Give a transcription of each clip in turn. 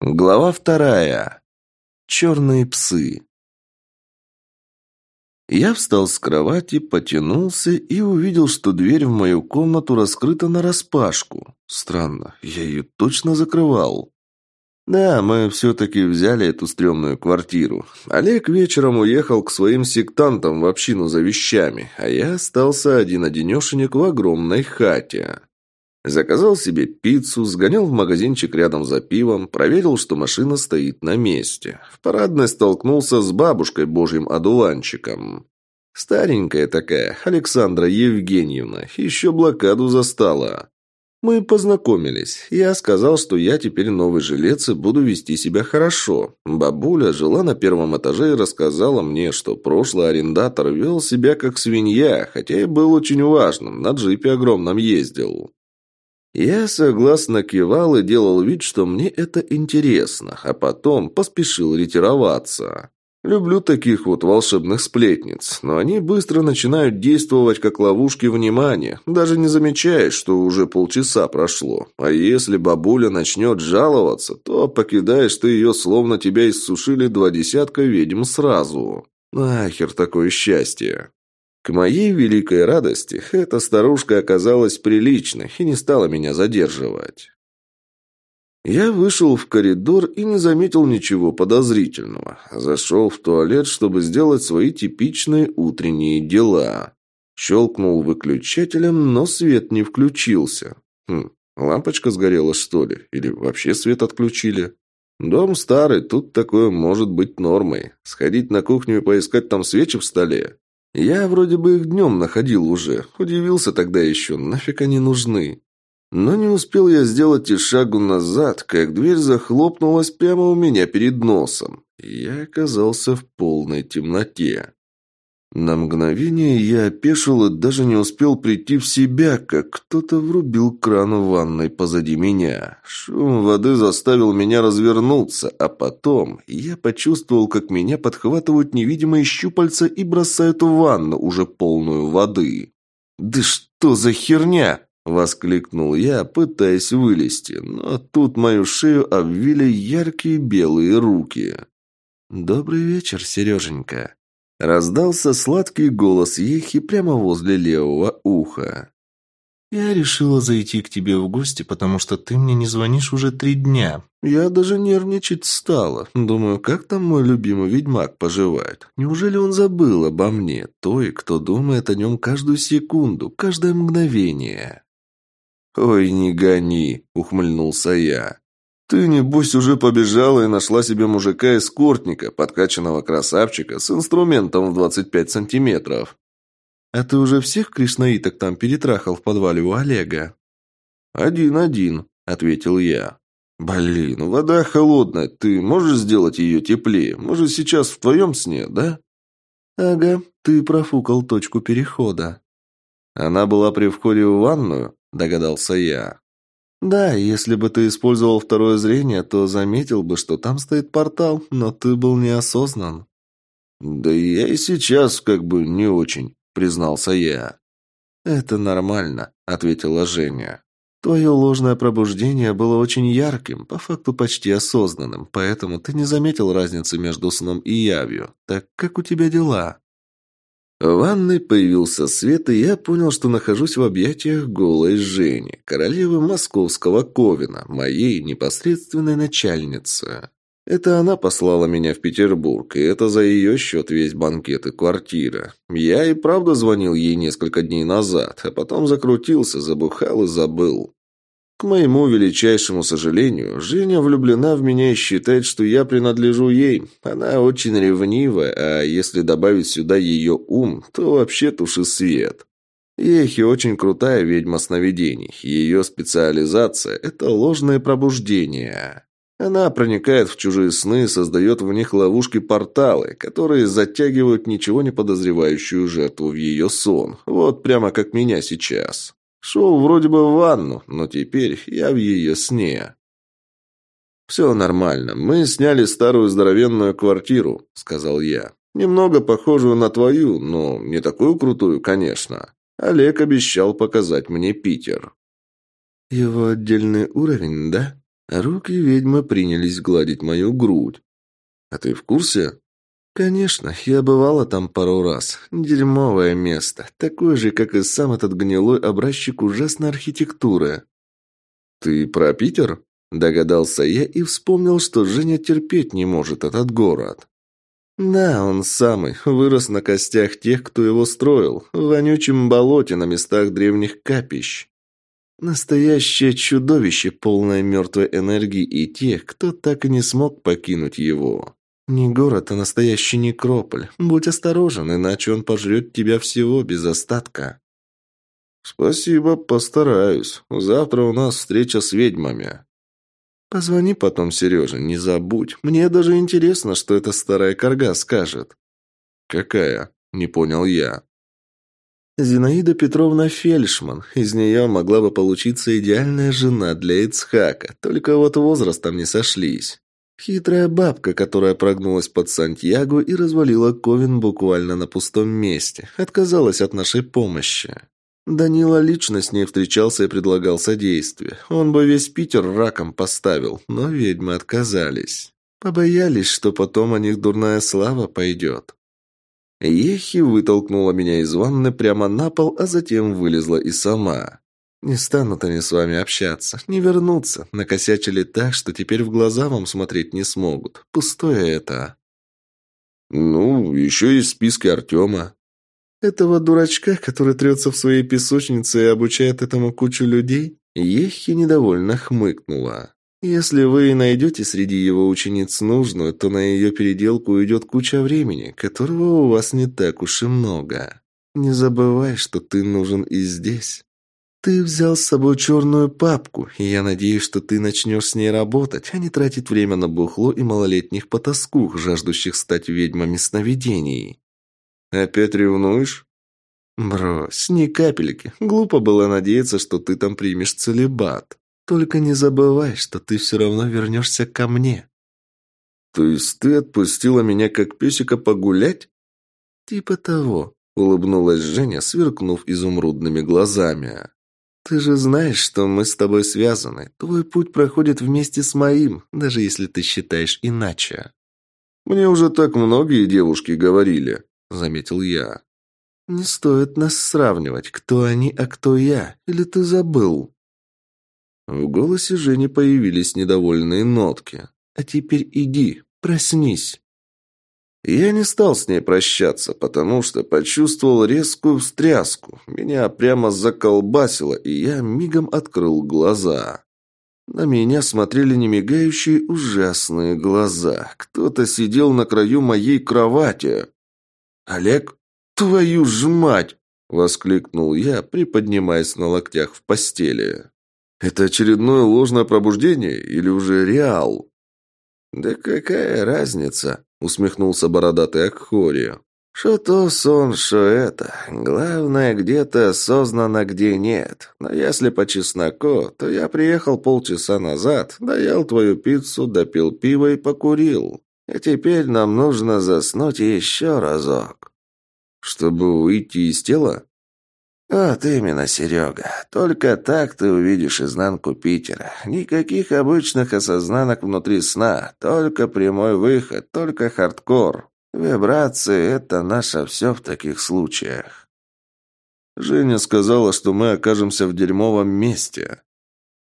Глава вторая. Черные псы. Я встал с кровати, потянулся и увидел, что дверь в мою комнату раскрыта нараспашку. Странно, я ее точно закрывал. Да, мы все-таки взяли эту стрёмную квартиру. Олег вечером уехал к своим сектантам в общину за вещами, а я остался один-одинешенек в огромной хате. Заказал себе пиццу, сгонял в магазинчик рядом за пивом, проверил, что машина стоит на месте. В парадной столкнулся с бабушкой божьим одуванчиком. Старенькая такая, Александра Евгеньевна, еще блокаду застала. Мы познакомились. Я сказал, что я теперь новый жилец и буду вести себя хорошо. Бабуля жила на первом этаже и рассказала мне, что прошлый арендатор вел себя как свинья, хотя и был очень важным, на джипе огромном ездил. Я согласно кивал и делал вид, что мне это интересно, а потом поспешил ретироваться. Люблю таких вот волшебных сплетниц, но они быстро начинают действовать как ловушки внимания, даже не замечая, что уже полчаса прошло. А если бабуля начнет жаловаться, то покидаешь ты ее, словно тебя иссушили два десятка ведьм сразу. Нахер такое счастье. К моей великой радости, эта старушка оказалась приличной и не стала меня задерживать. Я вышел в коридор и не заметил ничего подозрительного. Зашел в туалет, чтобы сделать свои типичные утренние дела. Щелкнул выключателем, но свет не включился. Хм, лампочка сгорела, что ли? Или вообще свет отключили? Дом старый, тут такое может быть нормой. Сходить на кухню и поискать там свечи в столе? Я вроде бы их днем находил уже. Удивился тогда еще, нафиг они нужны. Но не успел я сделать и шагу назад, как дверь захлопнулась прямо у меня перед носом. Я оказался в полной темноте. На мгновение я опешил и даже не успел прийти в себя, как кто-то врубил кран в ванной позади меня. Шум воды заставил меня развернуться, а потом я почувствовал, как меня подхватывают невидимые щупальца и бросают в ванну, уже полную воды. «Да что за херня?» – воскликнул я, пытаясь вылезти, но тут мою шею обвили яркие белые руки. «Добрый вечер, Сереженька», Раздался сладкий голос Ехи прямо возле левого уха. «Я решила зайти к тебе в гости, потому что ты мне не звонишь уже три дня. Я даже нервничать стала. Думаю, как там мой любимый ведьмак поживает? Неужели он забыл обо мне, той, кто думает о нем каждую секунду, каждое мгновение?» «Ой, не гони!» — ухмыльнулся я. «Ты, небось, уже побежала и нашла себе мужика-эскортника, подкачанного красавчика с инструментом в 25 сантиметров». «А ты уже всех кришнаиток там перетрахал в подвале у Олега?» «Один-один», — ответил я. «Блин, вода холодная. Ты можешь сделать ее теплее? Может, сейчас в твоем сне, да?» «Ага, ты профукал точку перехода». «Она была при входе в ванную?» – догадался я. «Да, если бы ты использовал второе зрение, то заметил бы, что там стоит портал, но ты был неосознан». «Да я и сейчас как бы не очень», — признался я. «Это нормально», — ответила Женя. «Твое ложное пробуждение было очень ярким, по факту почти осознанным, поэтому ты не заметил разницы между сном и явью. Так как у тебя дела?» В ванной появился свет, и я понял, что нахожусь в объятиях голой Жени, королевы московского Ковина, моей непосредственной начальницы. Это она послала меня в Петербург, и это за ее счет весь банкет и квартира. Я и правда звонил ей несколько дней назад, а потом закрутился, забухал и забыл. К моему величайшему сожалению, Женя влюблена в меня и считает, что я принадлежу ей. Она очень ревнивая, а если добавить сюда ее ум, то вообще туши свет. Ехи очень крутая ведьма сновидений. Ее специализация – это ложное пробуждение. Она проникает в чужие сны и создает в них ловушки-порталы, которые затягивают ничего не подозревающую жертву в ее сон. Вот прямо как меня сейчас. Шел вроде бы в ванну, но теперь я в ее сне. «Все нормально. Мы сняли старую здоровенную квартиру», — сказал я. «Немного похожую на твою, но не такую крутую, конечно. Олег обещал показать мне Питер». «Его отдельный уровень, да?» Руки ведьмы принялись гладить мою грудь. «А ты в курсе?» «Конечно, я бывала там пару раз. Дерьмовое место. Такое же, как и сам этот гнилой образчик ужасной архитектуры». «Ты про Питер?» Догадался я и вспомнил, что Женя терпеть не может этот город. Да, он самый, вырос на костях тех, кто его строил, в вонючем болоте на местах древних капищ. Настоящее чудовище, полное мертвой энергии и тех, кто так и не смог покинуть его. Не город, а настоящий некрополь. Будь осторожен, иначе он пожрет тебя всего без остатка. Спасибо, постараюсь. Завтра у нас встреча с ведьмами. Позвони потом Сереже, не забудь. Мне даже интересно, что эта старая корга скажет. Какая? Не понял я. Зинаида Петровна Фельдшман. Из нее могла бы получиться идеальная жена для Ицхака, только вот возрастом не сошлись. Хитрая бабка, которая прогнулась под Сантьяго и развалила Ковен буквально на пустом месте, отказалась от нашей помощи. Данила лично с ней встречался и предлагал содействие. Он бы весь Питер раком поставил, но ведьмы отказались. Побоялись, что потом о них дурная слава пойдет. Ехи вытолкнула меня из ванны прямо на пол, а затем вылезла и сама. «Не станут они с вами общаться, не вернутся. Накосячили так, что теперь в глаза вам смотреть не смогут. Пустое это». «Ну, еще есть списки Артема», этого дурачка, который трется в своей песочнице и обучает этому кучу людей? Ехи недовольно хмыкнула. Если вы найдете среди его учениц нужную, то на ее переделку уйдет куча времени, которого у вас не так уж и много. Не забывай, что ты нужен и здесь. Ты взял с собой черную папку, и я надеюсь, что ты начнешь с ней работать, а не тратить время на бухло и малолетних потаскух, жаждущих стать ведьмами сновидений. «Опять ревнуешь?» «Брось, ни капельки. Глупо было надеяться, что ты там примешь целебат. Только не забывай, что ты все равно вернешься ко мне». «То есть ты отпустила меня как песика погулять?» «Типа того», — улыбнулась Женя, сверкнув изумрудными глазами. «Ты же знаешь, что мы с тобой связаны. Твой путь проходит вместе с моим, даже если ты считаешь иначе». «Мне уже так многие девушки говорили», — заметил я. «Не стоит нас сравнивать, кто они, а кто я. Или ты забыл?» В голосе Жени появились недовольные нотки. «А теперь иди, проснись». Я не стал с ней прощаться, потому что почувствовал резкую встряску. Меня прямо заколбасило, и я мигом открыл глаза. На меня смотрели немигающие ужасные глаза. Кто-то сидел на краю моей кровати. «Олег, твою ж мать!» – воскликнул я, приподнимаясь на локтях в постели. «Это очередное ложное пробуждение или уже реал?» «Да какая разница?» – усмехнулся бородатый Акхори. «Что то сон, что это. Главное, где-то осознанно, где нет. Но если по чесноку, то я приехал полчаса назад, доел твою пиццу, допил пиво и покурил. И теперь нам нужно заснуть еще разок. Чтобы выйти из тела? Вот именно, Серега. Только так ты увидишь изнанку Питера. Никаких обычных осознанок внутри сна. Только прямой выход, только хардкор. Вибрации — это наше все в таких случаях. Женя сказала, что мы окажемся в дерьмовом месте.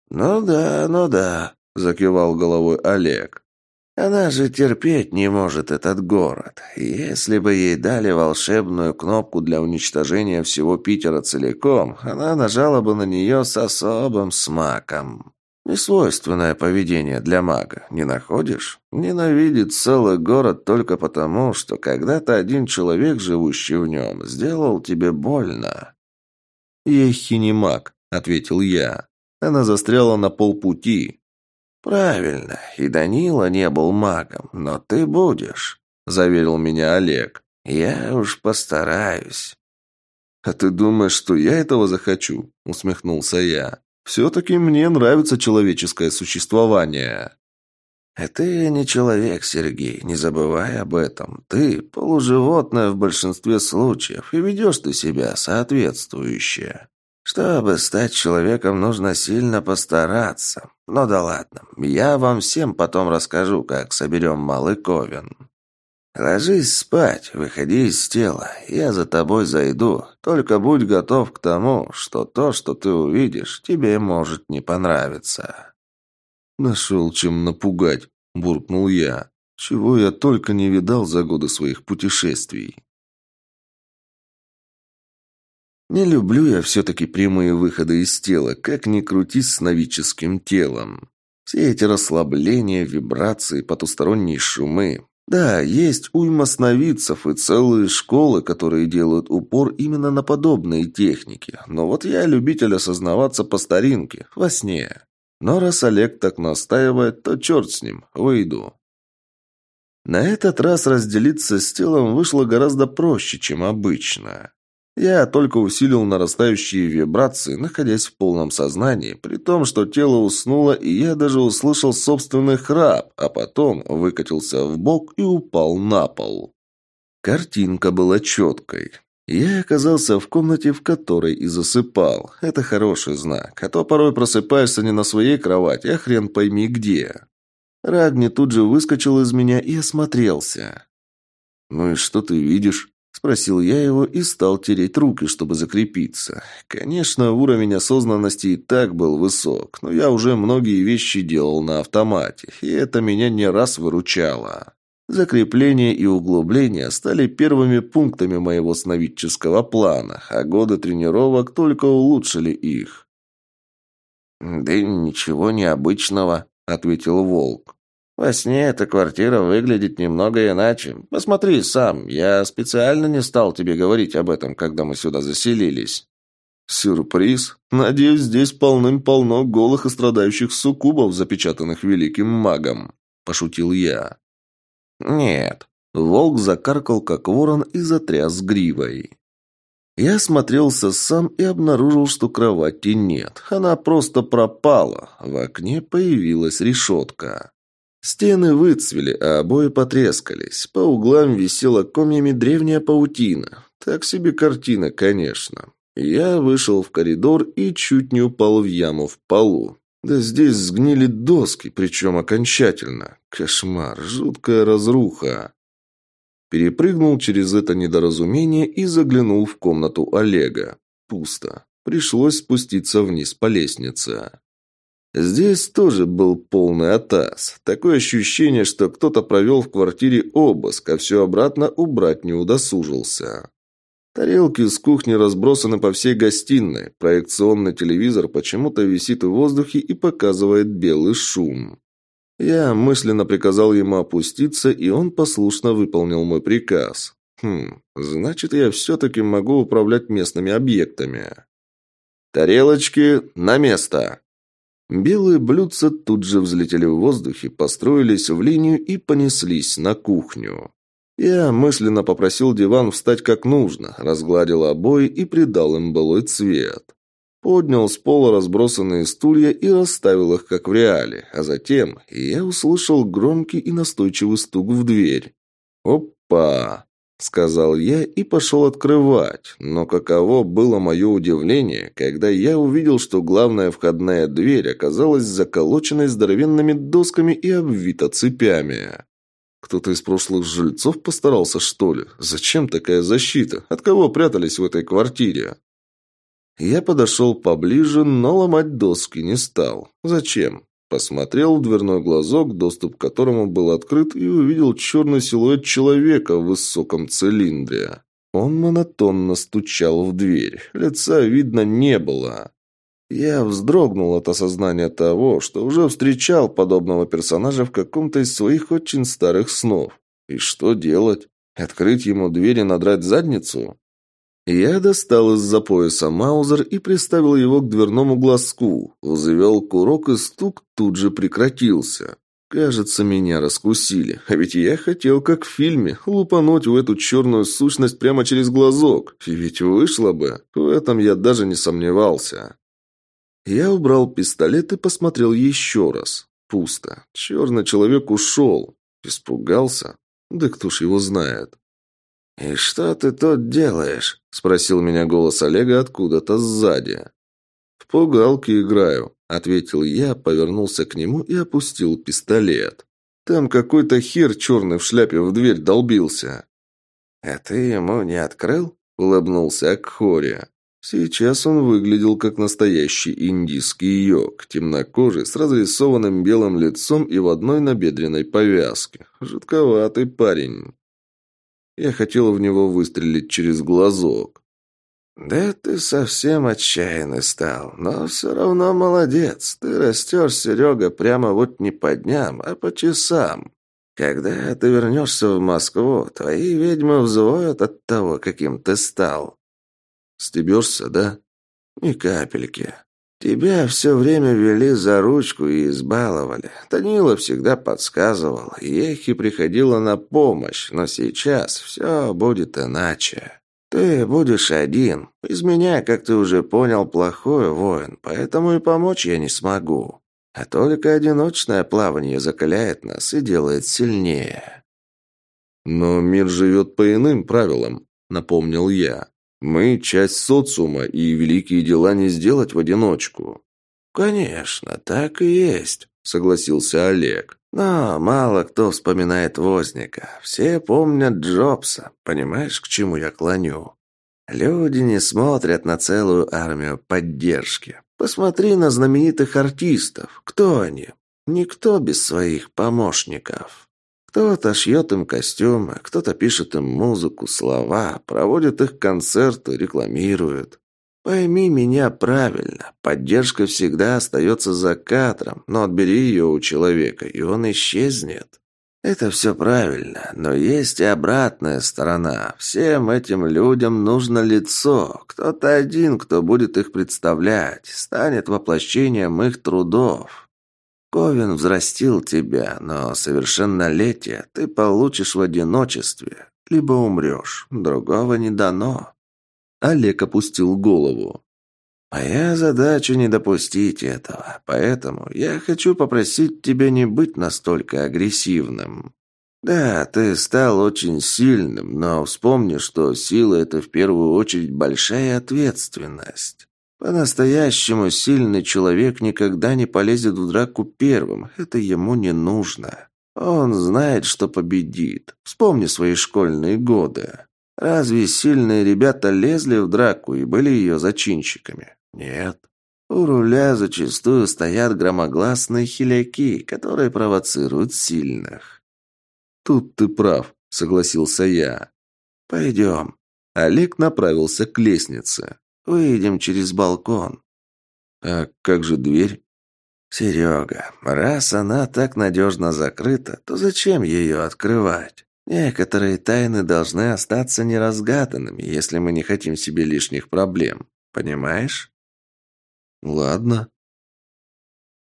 «Ну да, ну да», — закивал головой Олег. Она же терпеть не может этот город. Если бы ей дали волшебную кнопку для уничтожения всего Питера целиком, она нажала бы на нее с особым смаком. Несвойственное поведение для мага, не находишь? Ненавидит целый город только потому, что когда-то один человек, живущий в нем, сделал тебе больно. «Ехи не маг», — ответил я. Она застряла на полпути. «Правильно, и Данила не был магом, но ты будешь», — заверил меня Олег. «Я уж постараюсь». «А ты думаешь, что я этого захочу?» — усмехнулся я. «Все-таки мне нравится человеческое существование». «Ты не человек, Сергей, не забывай об этом. Ты полуживотное в большинстве случаев, и ведешь ты себя соответствующе. Чтобы стать человеком, нужно сильно постараться. Ну да ладно, я вам всем потом расскажу, как соберем малый ковен. Ложись спать, выходи из тела, я за тобой зайду. Только будь готов к тому, что то, что ты увидишь, тебе может не понравиться. Нашел чем напугать, буркнул я. Чего я только не видал за годы своих путешествий. Не люблю я все-таки прямые выходы из тела, как ни крутись с новическим телом. Все эти расслабления, вибрации, потусторонние шумы. Да, есть уйма сновидцев и целые школы, которые делают упор именно на подобные техники. Но вот я любитель осознаваться по старинке, во сне. Но раз Олег так настаивает, то черт с ним, выйду. На этот раз разделиться с телом вышло гораздо проще, чем обычно. Я только усилил нарастающие вибрации, находясь в полном сознании, при том, что тело уснуло, и я даже услышал собственный храп, а потом выкатился в бок и упал на пол. Картинка была четкой. Я оказался в комнате, в которой и засыпал. Это хороший знак, а то порой просыпаешься не на своей кровати, а хрен пойми где. Рагни тут же выскочил из меня и осмотрелся. «Ну и что ты видишь?» Спросил я его и стал тереть руки, чтобы закрепиться. Конечно, уровень осознанности и так был высок, но я уже многие вещи делал на автомате, и это меня не раз выручало. Закрепление и углубление стали первыми пунктами моего сновидческого плана, а годы тренировок только улучшили их. «Да ничего необычного», — ответил Волк. Во сне эта квартира выглядит немного иначе. Посмотри сам, я специально не стал тебе говорить об этом, когда мы сюда заселились». «Сюрприз? Надеюсь, здесь полным-полно голых и страдающих суккубов, запечатанных великим магом», – пошутил я. «Нет». Волк закаркал, как ворон, и затряс гривой. Я смотрелся сам и обнаружил, что кровати нет. Она просто пропала. В окне появилась решетка. Стены выцвели, а обои потрескались. По углам висела комьями древняя паутина. Так себе картина, конечно. Я вышел в коридор и чуть не упал в яму в полу. Да здесь сгнили доски, причем окончательно. Кошмар, жуткая разруха. Перепрыгнул через это недоразумение и заглянул в комнату Олега. Пусто. Пришлось спуститься вниз по лестнице. Здесь тоже был полный атас. Такое ощущение, что кто-то провел в квартире обыск, а все обратно убрать не удосужился. Тарелки с кухни разбросаны по всей гостиной. Проекционный телевизор почему-то висит в воздухе и показывает белый шум. Я мысленно приказал ему опуститься, и он послушно выполнил мой приказ. Хм, значит, я все-таки могу управлять местными объектами. «Тарелочки на место!» Белые блюдца тут же взлетели в воздухе, построились в линию и понеслись на кухню. Я мысленно попросил диван встать как нужно, разгладил обои и придал им былой цвет. Поднял с пола разбросанные стулья и расставил их как в реале, а затем я услышал громкий и настойчивый стук в дверь. «Опа!» — сказал я и пошел открывать. Но каково было мое удивление, когда я увидел, что главная входная дверь оказалась заколоченной здоровенными досками и обвита цепями. Кто-то из прошлых жильцов постарался, что ли? Зачем такая защита? От кого прятались в этой квартире? Я подошел поближе, но ломать доски не стал. Зачем? Посмотрел в дверной глазок, доступ к которому был открыт, и увидел черный силуэт человека в высоком цилиндре. Он монотонно стучал в дверь. Лица видно не было. Я вздрогнул от осознания того, что уже встречал подобного персонажа в каком-то из своих очень старых снов. И что делать? Открыть ему дверь и надрать задницу? Я достал из-за пояса маузер и приставил его к дверному глазку. Взвел курок, и стук тут же прекратился. Кажется, меня раскусили. А ведь я хотел, как в фильме, лупануть в эту черную сущность прямо через глазок. И ведь вышло бы. В этом я даже не сомневался. Я убрал пистолет и посмотрел еще раз. Пусто. Черный человек ушел. Испугался? Да кто ж его знает. «И что ты тут делаешь?» – спросил меня голос Олега откуда-то сзади. «В пугалки играю», — ответил я, повернулся к нему и опустил пистолет. «Там какой-то хер черный в шляпе в дверь долбился». «А ты ему не открыл?» — улыбнулся Акхори. Сейчас он выглядел как настоящий индийский йог, темнокожий, с разрисованным белым лицом и в одной набедренной повязке. Жутковатый парень. Я хотел в него выстрелить через глазок. «Да ты совсем отчаянный стал, но все равно молодец. Ты растешь, Серега, прямо вот не по дням, а по часам. Когда ты вернешься в Москву, твои ведьмы взвоют от того, каким ты стал». «Стебешься, да?» «Ни капельки. Тебя все время вели за ручку и избаловали. Танила всегда подсказывал, Ехи приходила на помощь, но сейчас все будет иначе. Ты будешь один. Из меня, как ты уже понял, плохой воин, поэтому и помочь я не смогу. А только одиночное плавание закаляет нас и делает сильнее. Но мир живет по иным правилам, напомнил я. Мы – часть социума, и великие дела не сделать в одиночку». «Конечно, так и есть», – согласился Олег. «Но мало кто вспоминает Возника. Все помнят Джобса. Понимаешь, к чему я клоню? Люди не смотрят на целую армию поддержки. Посмотри на знаменитых артистов. Кто они? Никто без своих помощников». Кто-то шьет им костюмы, кто-то пишет им музыку, слова, проводит их концерты, рекламирует. Пойми меня правильно, поддержка всегда остается за кадром, но отбери ее у человека, и он исчезнет. Это все правильно, но есть и обратная сторона. Всем этим людям нужно лицо. Кто-то один, кто будет их представлять, станет воплощением их трудов. Ковен взрастил тебя, но совершеннолетие ты получишь в одиночестве, либо умрешь, другого не дано». Олег опустил голову. «Моя задача не допустить этого, поэтому я хочу попросить тебя не быть настолько агрессивным. Да, ты стал очень сильным, но вспомни, что сила – это в первую очередь большая ответственность. По-настоящему сильный человек никогда не полезет в драку первым. Это ему не нужно. Он знает, что победит. Вспомни свои школьные годы. Разве сильные ребята лезли в драку и были ее зачинщиками? Нет. У руля зачастую стоят громогласные хиляки, которые провоцируют сильных. «Тут ты прав», — согласился я. «Пойдем». Олег направился к лестнице. Выйдем через балкон». «А как же дверь?» «Серега, раз она так надежно закрыта, то зачем ее открывать? Некоторые тайны должны остаться неразгаданными, если мы не хотим себе лишних проблем. Понимаешь?» «Ладно».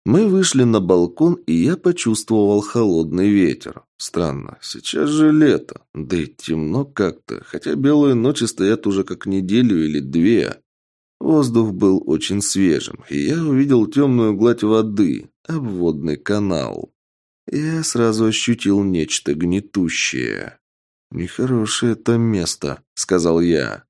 Мы вышли на балкон, и я почувствовал холодный ветер. Странно, сейчас же лето, да и темно как-то, хотя белые ночи стоят уже как неделю или две. Воздух был очень свежим, и я увидел темную гладь воды, обводный канал. Я сразу ощутил нечто гнетущее. «Нехорошее это место», — сказал я.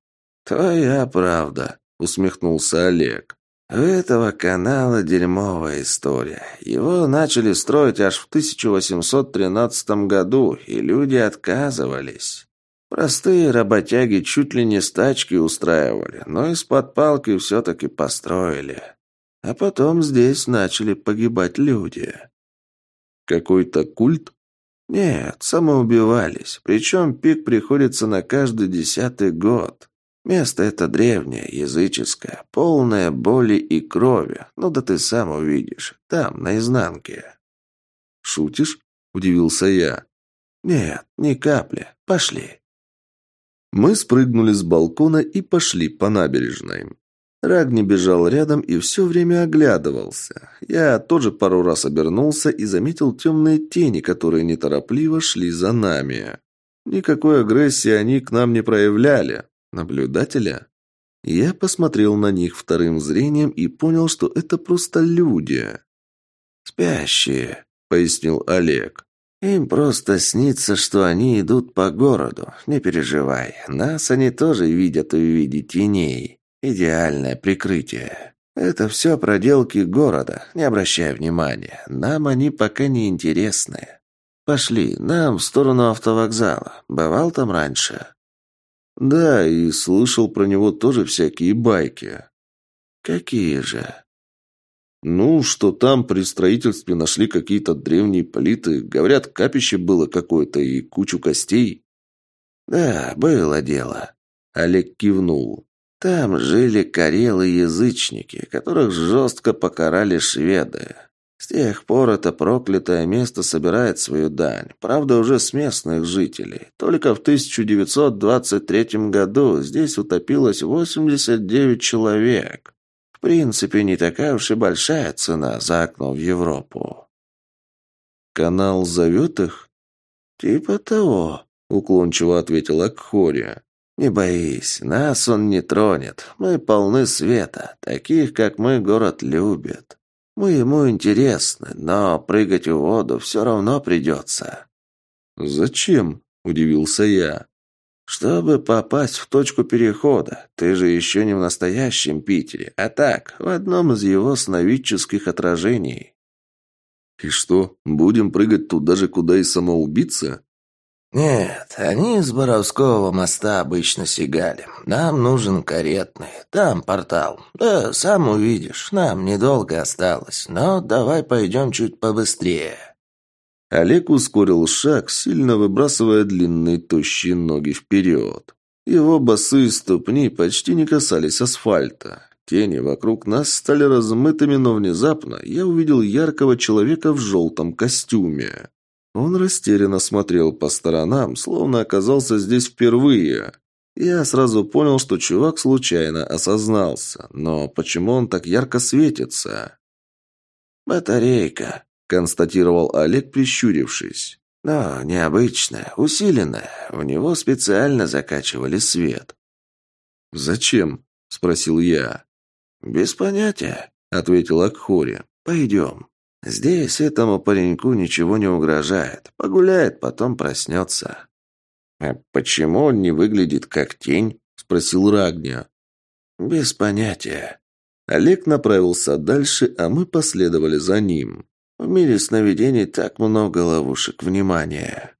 «Твоя правда», — усмехнулся Олег. «У этого канала дерьмовая история. Его начали строить аж в 1813 году, и люди отказывались. Простые работяги чуть ли не стачки устраивали, но из-под палки все-таки построили. А потом здесь начали погибать люди. Какой-то культ? Нет, самоубивались. Причем пик приходится на каждый десятый год. Место это древнее, языческое, полное боли и крови. Ну да ты сам увидишь. Там, на изнанке. «Шутишь?» – удивился я. «Нет, ни капли. Пошли». Мы спрыгнули с балкона и пошли по набережной. Рагни бежал рядом и все время оглядывался. Я тоже пару раз обернулся и заметил темные тени, которые неторопливо шли за нами. Никакой агрессии они к нам не проявляли. Наблюдателя? Я посмотрел на них вторым зрением и понял, что это просто люди. «Спящие», — пояснил Олег. Им просто снится, что они идут по городу. Не переживай, нас они тоже видят в виде теней. Идеальное прикрытие. Это все проделки города, не обращай внимания. Нам они пока не интересны. Пошли, нам в сторону автовокзала. Бывал там раньше? Да, и слышал про него тоже всякие байки. Какие же? Ну, что там при строительстве нашли какие-то древние политы. Говорят, капище было какое-то и кучу костей. Да, было дело. Олег кивнул. Там жили карелы-язычники, которых жестко покарали шведы. С тех пор это проклятое место собирает свою дань, правда уже с местных жителей. Только в 1923 году здесь утопилось 89 человек. В принципе, не такая уж и большая цена за окно в Европу. «Канал зовет их?» «Типа того», — уклончиво ответила Кхори. «Не боись, нас он не тронет. Мы полны света. Таких, как мы, город любит. Мы ему интересны, но прыгать в воду все равно придется». «Зачем?» – удивился я. «Чтобы попасть в точку перехода. Ты же еще не в настоящем Питере, а так, в одном из его сновидческих отражений». «И что, будем прыгать туда же, куда и самоубийца?» «Нет, они с Боровского моста обычно сигали. Нам нужен каретный. Там портал. Да, сам увидишь, нам недолго осталось. Но давай пойдем чуть побыстрее». Олег ускорил шаг, сильно выбрасывая длинные тощие ноги вперед. Его босые ступни почти не касались асфальта. Тени вокруг нас стали размытыми, но внезапно я увидел яркого человека в желтом костюме. Он растерянно смотрел по сторонам, словно оказался здесь впервые. Я сразу понял, что чувак случайно осознался. Но почему он так ярко светится? «Батарейка», констатировал Олег, прищурившись. «Но необычная, усиленная. В него специально закачивали свет». «Зачем?» – спросил я. «Без понятия», – ответил Акхори. «Пойдем. Здесь этому пареньку ничего не угрожает. Погуляет, потом проснется». «А почему он не выглядит как тень?» – спросил Рагня. «Без понятия». Олег направился дальше, а мы последовали за ним. В мире сновидений так много ловушек внимания.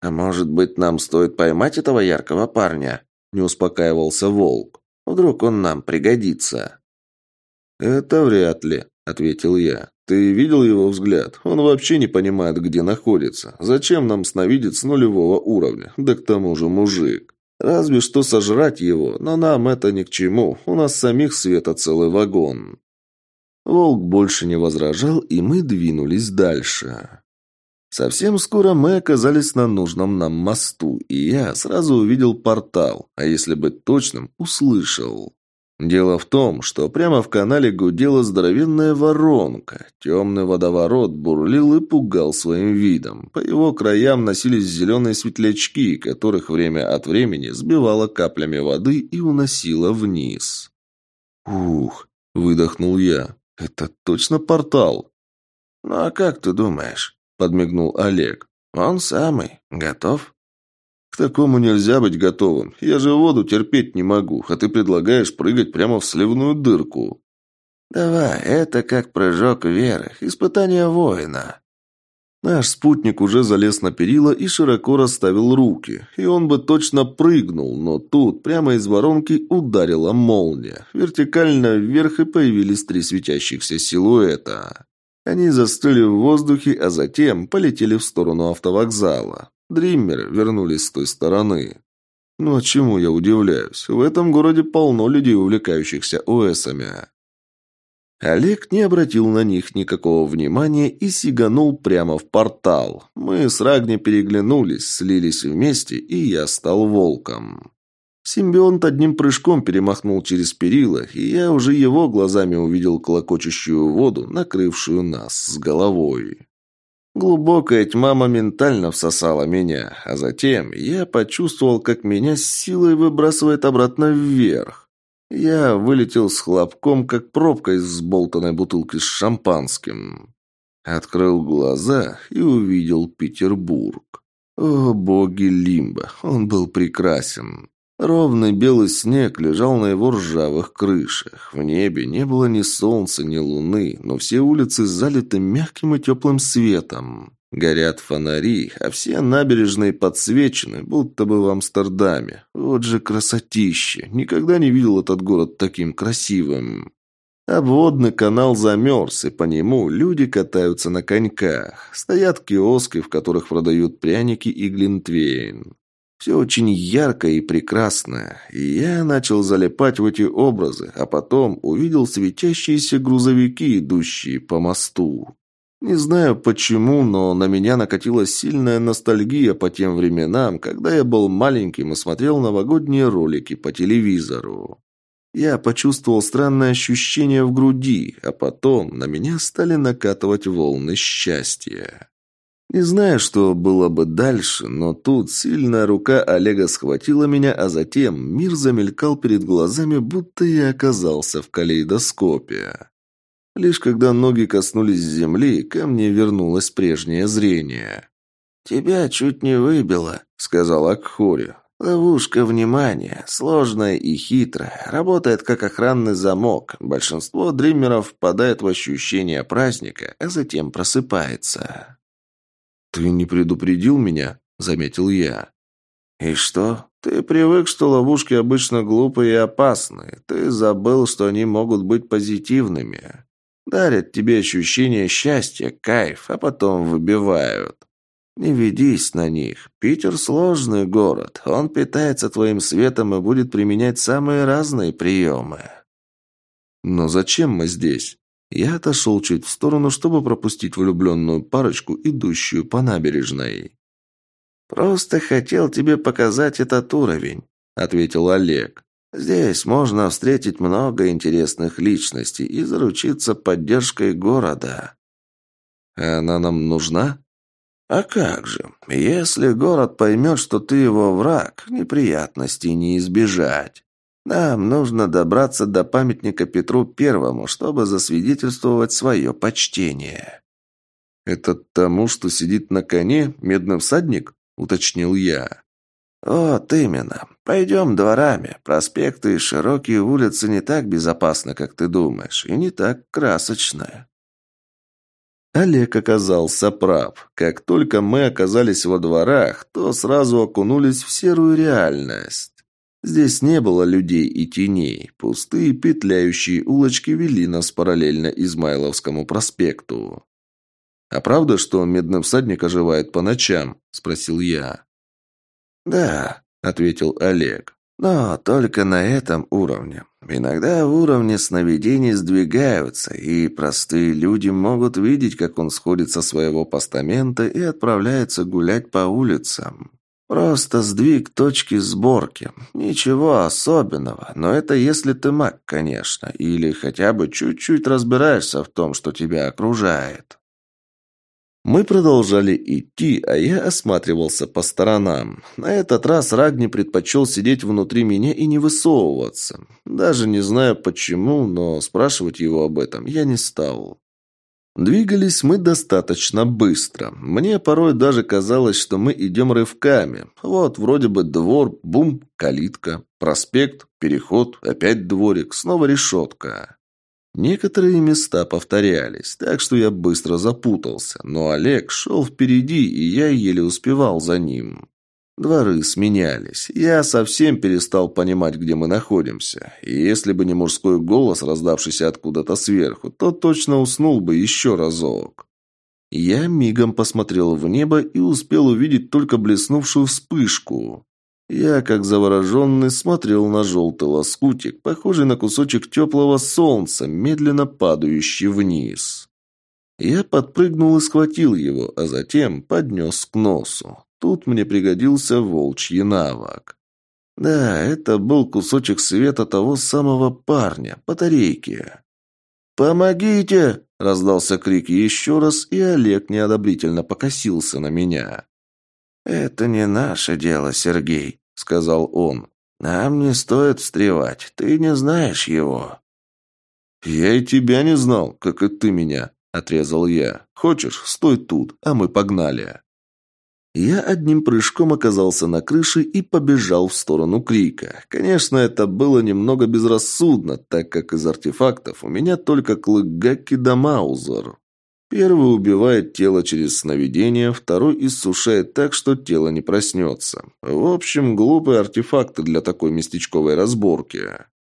А может быть, нам стоит поймать этого яркого парня? Не успокаивался волк. Вдруг он нам пригодится. Это вряд ли, ответил я. Ты видел его взгляд? Он вообще не понимает, где находится. Зачем нам сновидец нулевого уровня? Да к тому же мужик. Разве что сожрать его, но нам это ни к чему. У нас самих света целый вагон. Волк больше не возражал, и мы двинулись дальше. Совсем скоро мы оказались на нужном нам мосту, и я сразу увидел портал, а если быть точным, услышал. Дело в том, что прямо в канале гудела здоровенная воронка. Темный водоворот бурлил и пугал своим видом. По его краям носились зеленые светлячки, которых время от времени сбивало каплями воды и уносило вниз. «Ух!» – выдохнул я. «Это точно портал?» «Ну а как ты думаешь?» – подмигнул Олег. «Он самый. Готов?» «К такому нельзя быть готовым. Я же воду терпеть не могу, а ты предлагаешь прыгать прямо в сливную дырку». «Давай, это как прыжок вверх, испытание воина». Наш спутник уже залез на перила и широко расставил руки. И он бы точно прыгнул, но тут прямо из воронки ударила молния. Вертикально вверх и появились три светящихся силуэта. Они застыли в воздухе, а затем полетели в сторону автовокзала. Дриммеры вернулись с той стороны. Ну а чему я удивляюсь? В этом городе полно людей, увлекающихся ОСами. Олег не обратил на них никакого внимания и сиганул прямо в портал. Мы с Рагни переглянулись, слились вместе, и я стал волком. Симбионт одним прыжком перемахнул через перила, и я уже его глазами увидел клокочущую воду, накрывшую нас с головой. Глубокая тьма моментально всосала меня, а затем я почувствовал, как меня с силой выбрасывает обратно вверх. Я вылетел с хлопком, как пробка из сболтанной бутылки с шампанским. Открыл глаза и увидел Петербург. О, боги Лимба, он был прекрасен. Ровный белый снег лежал на его ржавых крышах. В небе не было ни солнца, ни луны, но все улицы залиты мягким и теплым светом. Горят фонари, а все набережные подсвечены, будто бы в Амстердаме. Вот же красотища! Никогда не видел этот город таким красивым. Обводный канал замерз, и по нему люди катаются на коньках. Стоят киоски, в которых продают пряники и глинтвейн. Все очень яркое и прекрасное, и я начал залипать в эти образы, а потом увидел светящиеся грузовики, идущие по мосту. Не знаю почему, но на меня накатила сильная ностальгия по тем временам, когда я был маленьким и смотрел новогодние ролики по телевизору. Я почувствовал странное ощущение в груди, а потом на меня стали накатывать волны счастья. Не знаю, что было бы дальше, но тут сильная рука Олега схватила меня, а затем мир замелькал перед глазами, будто я оказался в калейдоскопе. Лишь когда ноги коснулись земли, ко мне вернулось прежнее зрение. «Тебя чуть не выбило», — сказал Акхори. «Ловушка внимания, сложная и хитрая, работает как охранный замок. Большинство дримеров впадает в ощущение праздника, а затем просыпается». «Ты не предупредил меня?» – заметил я. «И что? Ты привык, что ловушки обычно глупые и опасные. Ты забыл, что они могут быть позитивными. Дарят тебе ощущение счастья, кайф, а потом выбивают. Не ведись на них. Питер – сложный город. Он питается твоим светом и будет применять самые разные приемы». «Но зачем мы здесь?» Я отошел чуть в сторону, чтобы пропустить влюбленную парочку, идущую по набережной. «Просто хотел тебе показать этот уровень», — ответил Олег. «Здесь можно встретить много интересных личностей и заручиться поддержкой города». «А она нам нужна?» «А как же? Если город поймет, что ты его враг, неприятностей не избежать». Нам нужно добраться до памятника Петру Первому, чтобы засвидетельствовать свое почтение». «Это тому, что сидит на коне, медный всадник?» — уточнил я. «Вот именно. Пойдем дворами. Проспекты и широкие улицы не так безопасны, как ты думаешь, и не так красочны». Олег оказался прав. Как только мы оказались во дворах, то сразу окунулись в серую реальность. Здесь не было людей и теней. Пустые петляющие улочки вели нас параллельно Измайловскому проспекту. «А правда, что медный всадник оживает по ночам?» – спросил я. «Да», – ответил Олег. «Но только на этом уровне. Иногда уровни сновидений сдвигаются, и простые люди могут видеть, как он сходит со своего постамента и отправляется гулять по улицам. Просто сдвиг точки сборки. Ничего особенного, но это если ты маг, конечно, или хотя бы чуть-чуть разбираешься в том, что тебя окружает. Мы продолжали идти, а я осматривался по сторонам. На этот раз Рагни предпочел сидеть внутри меня и не высовываться. Даже не знаю почему, но спрашивать его об этом я не стал. Двигались мы достаточно быстро. Мне порой даже казалось, что мы идем рывками. Вот вроде бы двор, бум, калитка, проспект, переход, опять дворик, снова решетка. Некоторые места повторялись, так что я быстро запутался, но Олег шел впереди, и я еле успевал за ним. Дворы сменялись. Я совсем перестал понимать, где мы находимся. И если бы не мужской голос, раздавшийся откуда-то сверху, то точно уснул бы еще разок. Я мигом посмотрел в небо и успел увидеть только блеснувшую вспышку. Я, как завороженный, смотрел на желтый лоскутик, похожий на кусочек теплого солнца, медленно падающий вниз. Я подпрыгнул и схватил его, а затем поднес к носу. Тут мне пригодился волчий навык. Да, это был кусочек света того самого парня, батарейки. «Помогите!» – раздался крик еще раз, и Олег неодобрительно покосился на меня. «Это не наше дело, Сергей», – сказал он. «Нам не стоит встревать, ты не знаешь его». «Я и тебя не знал, как и ты меня», – отрезал я. «Хочешь, стой тут, а мы погнали». Я одним прыжком оказался на крыше и побежал в сторону крика. Конечно, это было немного безрассудно, так как из артефактов у меня только клык Гакки да Маузер. Первый убивает тело через сновидение, второй иссушает так, что тело не проснется. В общем, глупые артефакты для такой местечковой разборки.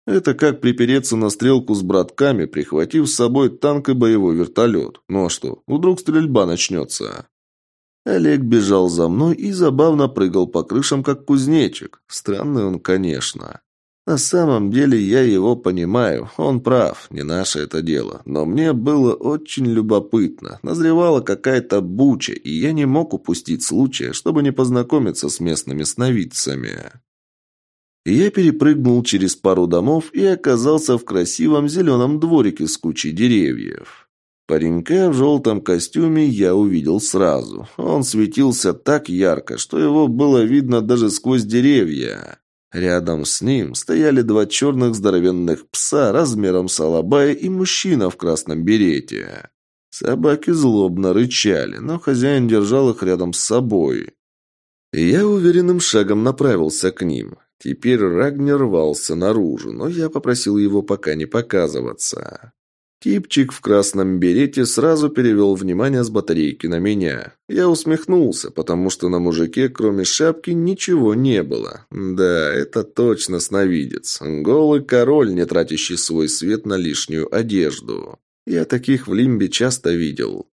Это как припереться на стрелку с братками, прихватив с собой танк и боевой вертолет. Ну а что, вдруг стрельба начнется? Олег бежал за мной и забавно прыгал по крышам, как кузнечик. Странный он, конечно. На самом деле я его понимаю, он прав, не наше это дело. Но мне было очень любопытно. Назревала какая-то буча, и я не мог упустить случая, чтобы не познакомиться с местными сновидцами. Я перепрыгнул через пару домов и оказался в красивом зеленом дворике с кучей деревьев. Паренька в желтом костюме я увидел сразу. Он светился так ярко, что его было видно даже сквозь деревья. Рядом с ним стояли два черных здоровенных пса размером с алабая и мужчина в красном берете. Собаки злобно рычали, но хозяин держал их рядом с собой. Я уверенным шагом направился к ним. Теперь Рагнер рвался наружу, но я попросил его пока не показываться. Типчик в красном берете сразу перевел внимание с батарейки на меня. Я усмехнулся, потому что на мужике, кроме шапки, ничего не было. Да, это точно сновидец. Голый король, не тратящий свой свет на лишнюю одежду. Я таких в Лимбе часто видел.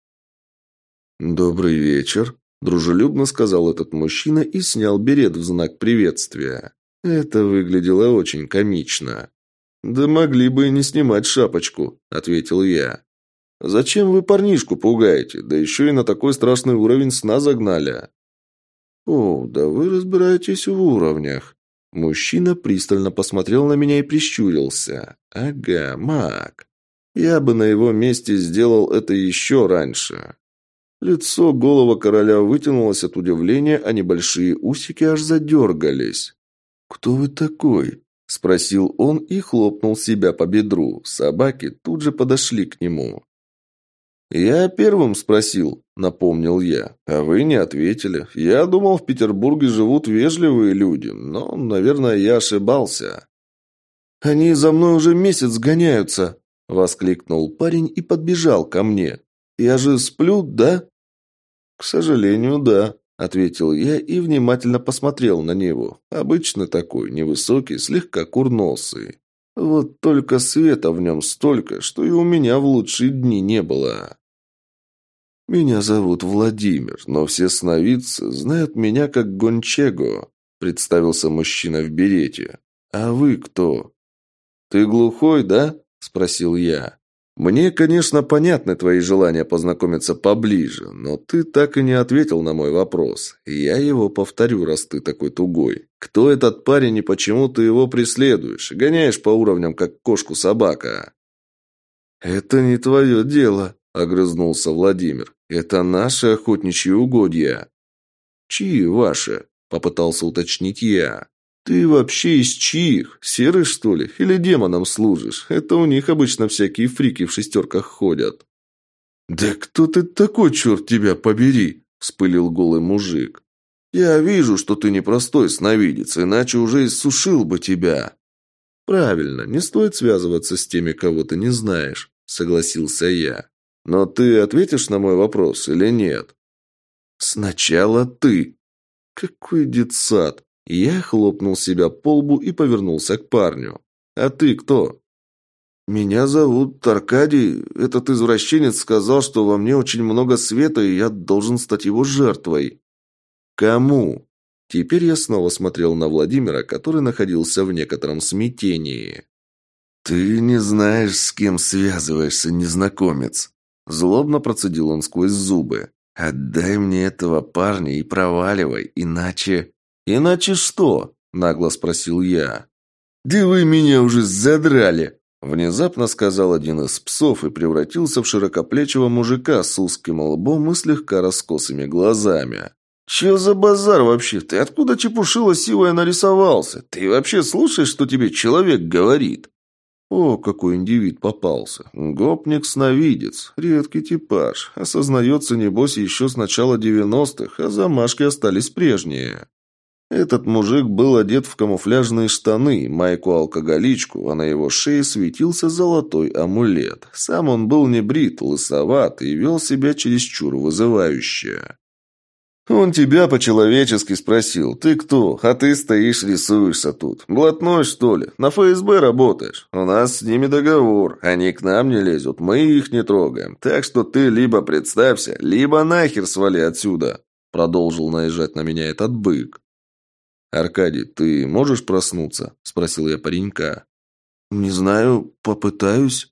«Добрый вечер», – дружелюбно сказал этот мужчина и снял берет в знак приветствия. Это выглядело очень комично. «Да могли бы и не снимать шапочку», — ответил я. «Зачем вы парнишку пугаете? Да еще и на такой страшный уровень сна загнали». «О, да вы разбираетесь в уровнях». Мужчина пристально посмотрел на меня и прищурился. «Ага, маг. Я бы на его месте сделал это еще раньше». Лицо голого короля вытянулось от удивления, а небольшие усики аж задергались. «Кто вы такой?» – спросил он и хлопнул себя по бедру. Собаки тут же подошли к нему. «Я первым спросил», – напомнил я. «А вы не ответили. Я думал, в Петербурге живут вежливые люди, но, наверное, я ошибался». «Они за мной уже месяц гоняются», – воскликнул парень и подбежал ко мне. «Я же сплю, да?» «К сожалению, да», ответил я и внимательно посмотрел на него. Обычно такой, невысокий, слегка курносый. Вот только света в нем столько, что и у меня в лучшие дни не было. «Меня зовут Владимир, но все сновидцы знают меня как Гончего», представился мужчина в берете. «А вы кто?» «Ты глухой, да?» – спросил я. «Мне, конечно, понятны твои желания познакомиться поближе, но ты так и не ответил на мой вопрос. Я его повторю, раз ты такой тугой. Кто этот парень и почему ты его преследуешь? Гоняешь по уровням, как кошку собака?» «Это не твое дело», — огрызнулся Владимир. «Это наши охотничьи угодья». «Чьи ваши?» — попытался уточнить я. «Ты вообще из чьих? Серый, что ли? Или демонам служишь? Это у них обычно всякие фрики в шестерках ходят». «Да кто ты такой, черт тебя побери?» – вспылил голый мужик. «Я вижу, что ты непростой сновидец, иначе уже иссушил бы тебя». «Правильно, не стоит связываться с теми, кого ты не знаешь», – согласился я. «Но ты ответишь на мой вопрос или нет?» «Сначала ты». «Какой детсад!» Я хлопнул себя по лбу и повернулся к парню. «А ты кто?» «Меня зовут Аркадий. Этот извращенец сказал, что во мне очень много света, и я должен стать его жертвой». «Кому?» Теперь я снова смотрел на Владимира, который находился в некотором смятении. «Ты не знаешь, с кем связываешься, незнакомец!» Злобно процедил он сквозь зубы. «Отдай мне этого парня и проваливай, иначе...» «Иначе что?» – нагло спросил я. «Да вы меня уже задрали!» Внезапно сказал один из псов и превратился в широкоплечего мужика с узким лбом и слегка раскосыми глазами. «Че за базар вообще? Ты откуда чепушила сивая нарисовался? Ты вообще слушаешь, что тебе человек говорит?» О, какой индивид попался. Гопник-сновидец. Редкий типаж. Осознается, небось, еще с начала девяностых, а замашки остались прежние. Этот мужик был одет в камуфляжные штаны, майку-алкоголичку, а на его шее светился золотой амулет. Сам он был не брит, лысоват и вел себя чересчур вызывающе. «Он тебя по-человечески спросил. Ты кто? А ты стоишь, рисуешься тут. Блатной, что ли? На ФСБ работаешь? У нас с ними договор. Они к нам не лезут, мы их не трогаем. Так что ты либо представься, либо нахер свали отсюда», продолжил наезжать на меня этот бык. «Аркадий, ты можешь проснуться?» – спросил я паренька. «Не знаю, попытаюсь».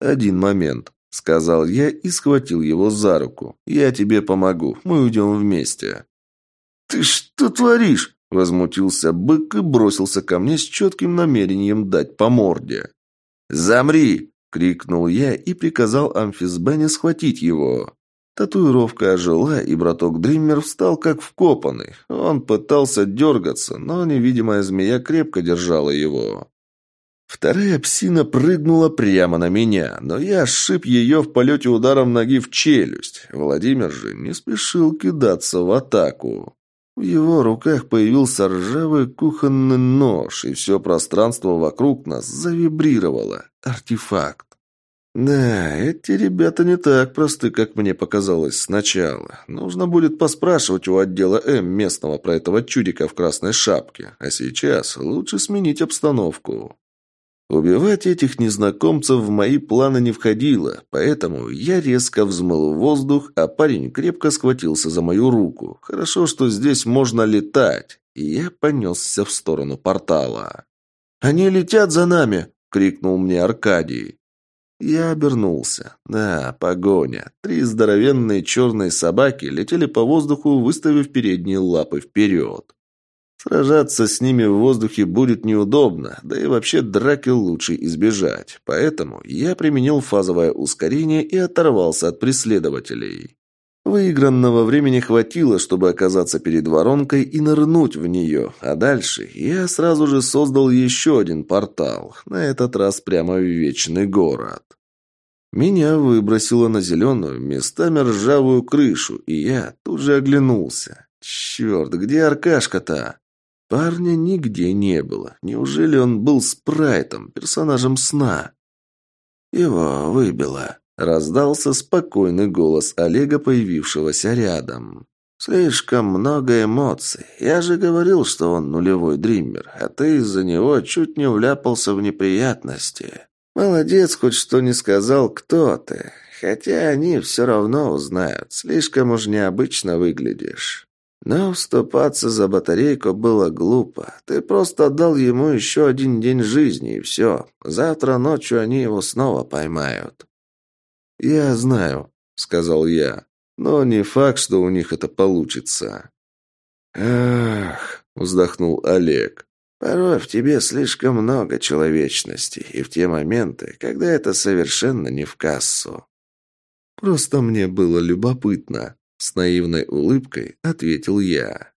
«Один момент», – сказал я и схватил его за руку. «Я тебе помогу, мы уйдем вместе». «Ты что творишь?» – возмутился бык и бросился ко мне с четким намерением дать по морде. «Замри!» – крикнул я и приказал амфисбене схватить его. Татуировка ожила, и браток Дриммер встал как вкопанный. Он пытался дергаться, но невидимая змея крепко держала его. Вторая псина прыгнула прямо на меня, но я сшиб ее в полете ударом ноги в челюсть. Владимир же не спешил кидаться в атаку. В его руках появился ржавый кухонный нож, и все пространство вокруг нас завибрировало. Артефакт. Да, эти ребята не так просты, как мне показалось сначала. Нужно будет поспрашивать у отдела М местного про этого чудика в красной шапке. А сейчас лучше сменить обстановку. Убивать этих незнакомцев в мои планы не входило, поэтому я резко взмыл воздух, а парень крепко схватился за мою руку. Хорошо, что здесь можно летать, и я понесся в сторону портала. «Они летят за нами!» — крикнул мне Аркадий. Я обернулся. Да, погоня. Три здоровенные черные собаки летели по воздуху, выставив передние лапы вперед. Сражаться с ними в воздухе будет неудобно, да и вообще драки лучше избежать. Поэтому я применил фазовое ускорение и оторвался от преследователей. Выигранного времени хватило, чтобы оказаться перед воронкой и нырнуть в нее, а дальше я сразу же создал еще один портал, на этот раз прямо в Вечный город. Меня выбросило на зеленую, местами ржавую крышу, и я тут же оглянулся. Черт, где Аркашка-то? Парня нигде не было. Неужели он был спрайтом, персонажем сна? Его выбило. Раздался спокойный голос Олега, появившегося рядом. «Слишком много эмоций. Я же говорил, что он нулевой дриммер, а ты из-за него чуть не вляпался в неприятности. Молодец, хоть что не сказал, кто ты. Хотя они все равно узнают. Слишком уж необычно выглядишь. Но вступаться за батарейку было глупо. Ты просто дал ему еще один день жизни, и все. Завтра ночью они его снова поймают». «Я знаю», — сказал я. «Но не факт, что у них это получится». «Ах», — вздохнул Олег. «Порой в тебе слишком много человечности, и в те моменты, когда это совершенно не в кассу». «Просто мне было любопытно», — с наивной улыбкой ответил я.